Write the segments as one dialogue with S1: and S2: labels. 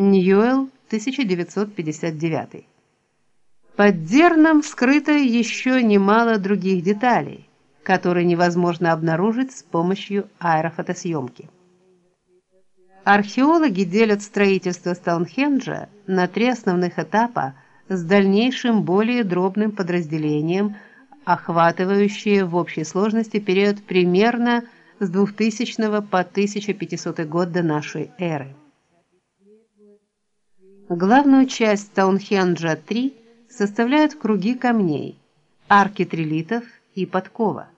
S1: Ньюэлл, 1959. Под дерном скрыто еще немало других деталей, которые невозможно обнаружить с помощью аэрофотосъемки. Археологи делят строительство Стоунхенджа на три основных этапа с дальнейшим более дробным подразделением, охватывающие в общей сложности период примерно с 2000 по 1500 год до нашей эры. Главную часть Стоунхенджа-3 составляют круги камней, арки трилитов и подкова.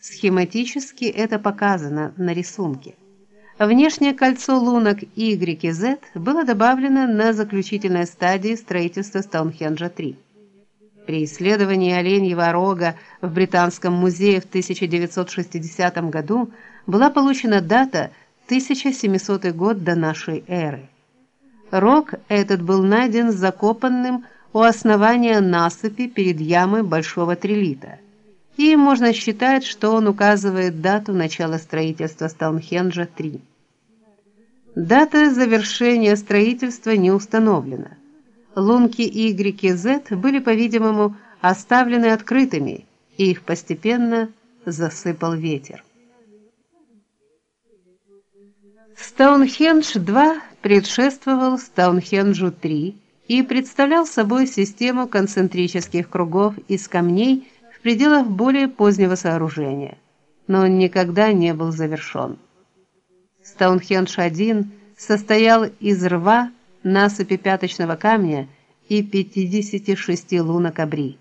S1: Схематически это показано на рисунке. Внешнее кольцо лунок Y и Z было добавлено на заключительной стадии строительства Стоунхенджа-3. При исследовании Оленьего рога в Британском музее в 1960 году была получена дата 1700 год до нашей эры. Рог этот был найден закопанным у основания насыпи перед ямой Большого Трилита. И можно считать, что он указывает дату начала строительства Стоунхенджа-3. Дата завершения строительства не установлена. Лунки Y и Z были, по-видимому, оставлены открытыми, и их постепенно засыпал ветер. Стоунхендж-2 предшествовал Стоунхенджу-3 и представлял собой систему концентрических кругов из камней в пределах более позднего сооружения, но он никогда не был завершен. Стоунхендж-1 состоял из рва, насыпи пяточного камня и 56 лунок абри.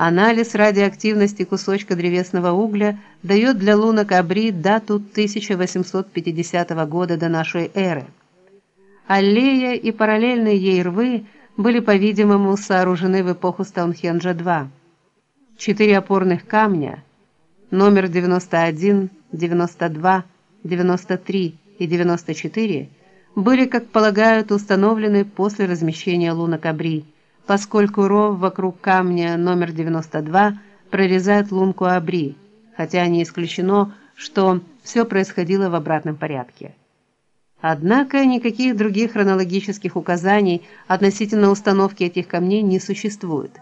S1: Анализ радиоактивности кусочка древесного угля дает для лунок абри дату 1850 года до нашей эры. Аллея и параллельные ей рвы были, по-видимому, сооружены в эпоху Стоунхенджа-2. Четыре опорных камня, номер 91, 92, 93 и 94 были, как полагают, установлены после размещения лунок Абри, поскольку ров вокруг камня номер 92 прорезает лунку Абри, хотя не исключено, что все происходило в обратном порядке. Однако никаких других хронологических указаний относительно установки этих камней не существует,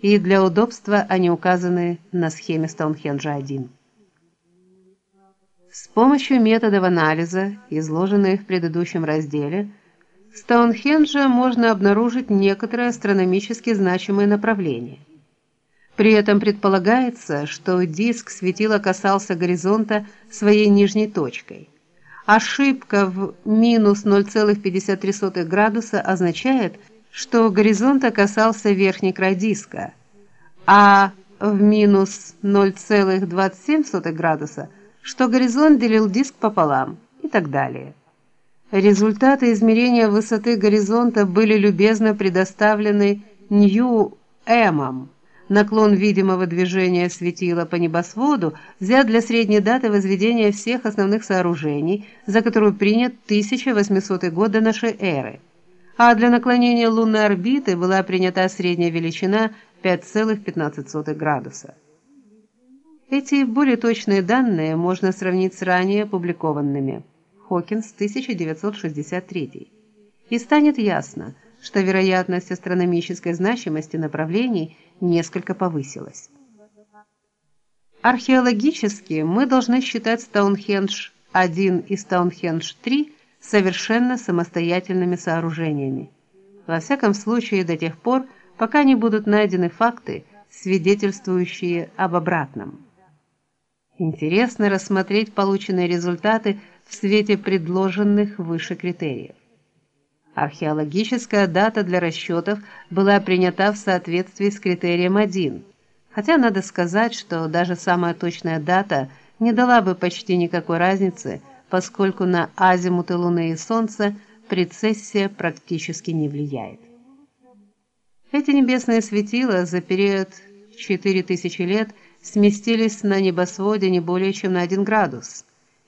S1: и для удобства они указаны на схеме Стоунхенджа-1. С помощью методов анализа, изложенных в предыдущем разделе, в Стоунхендже можно обнаружить некоторые астрономически значимые направления. При этом предполагается, что диск светила касался горизонта своей нижней точкой. Ошибка в минус 0,53 градуса означает, что горизонта касался верхний край диска, а в минус 0,27 градуса – что горизонт делил диск пополам и так далее. Результаты измерения высоты горизонта были любезно предоставлены Нью-Эмом. Наклон видимого движения светила по небосводу взят для средней даты возведения всех основных сооружений, за которую принят 1800 год до нашей эры. А для наклонения лунной орбиты была принята средняя величина 5,15 градуса. Эти более точные данные можно сравнить с ранее опубликованными. Хокинс 1963. И станет ясно, что вероятность астрономической значимости направлений несколько повысилась. Археологически мы должны считать Стоунхендж-1 и Стоунхендж-3 совершенно самостоятельными сооружениями. Во всяком случае до тех пор, пока не будут найдены факты, свидетельствующие об обратном. Интересно рассмотреть полученные результаты в свете предложенных выше критериев. Археологическая дата для расчетов была принята в соответствии с критерием 1. Хотя надо сказать, что даже самая точная дата не дала бы почти никакой разницы, поскольку на азимуты Луны и Солнца прецессия практически не влияет. Эти небесные светила за период 4000 лет – сместились на небосводе не более чем на 1 градус,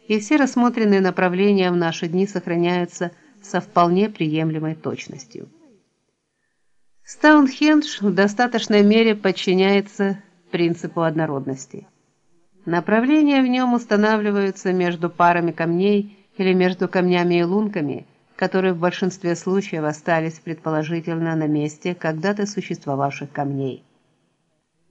S1: и все рассмотренные направления в наши дни сохраняются со вполне приемлемой точностью. Стоунхендж в достаточной мере подчиняется принципу однородности. Направления в нем устанавливаются между парами камней или между камнями и лунками, которые в большинстве случаев остались предположительно на месте когда-то существовавших камней.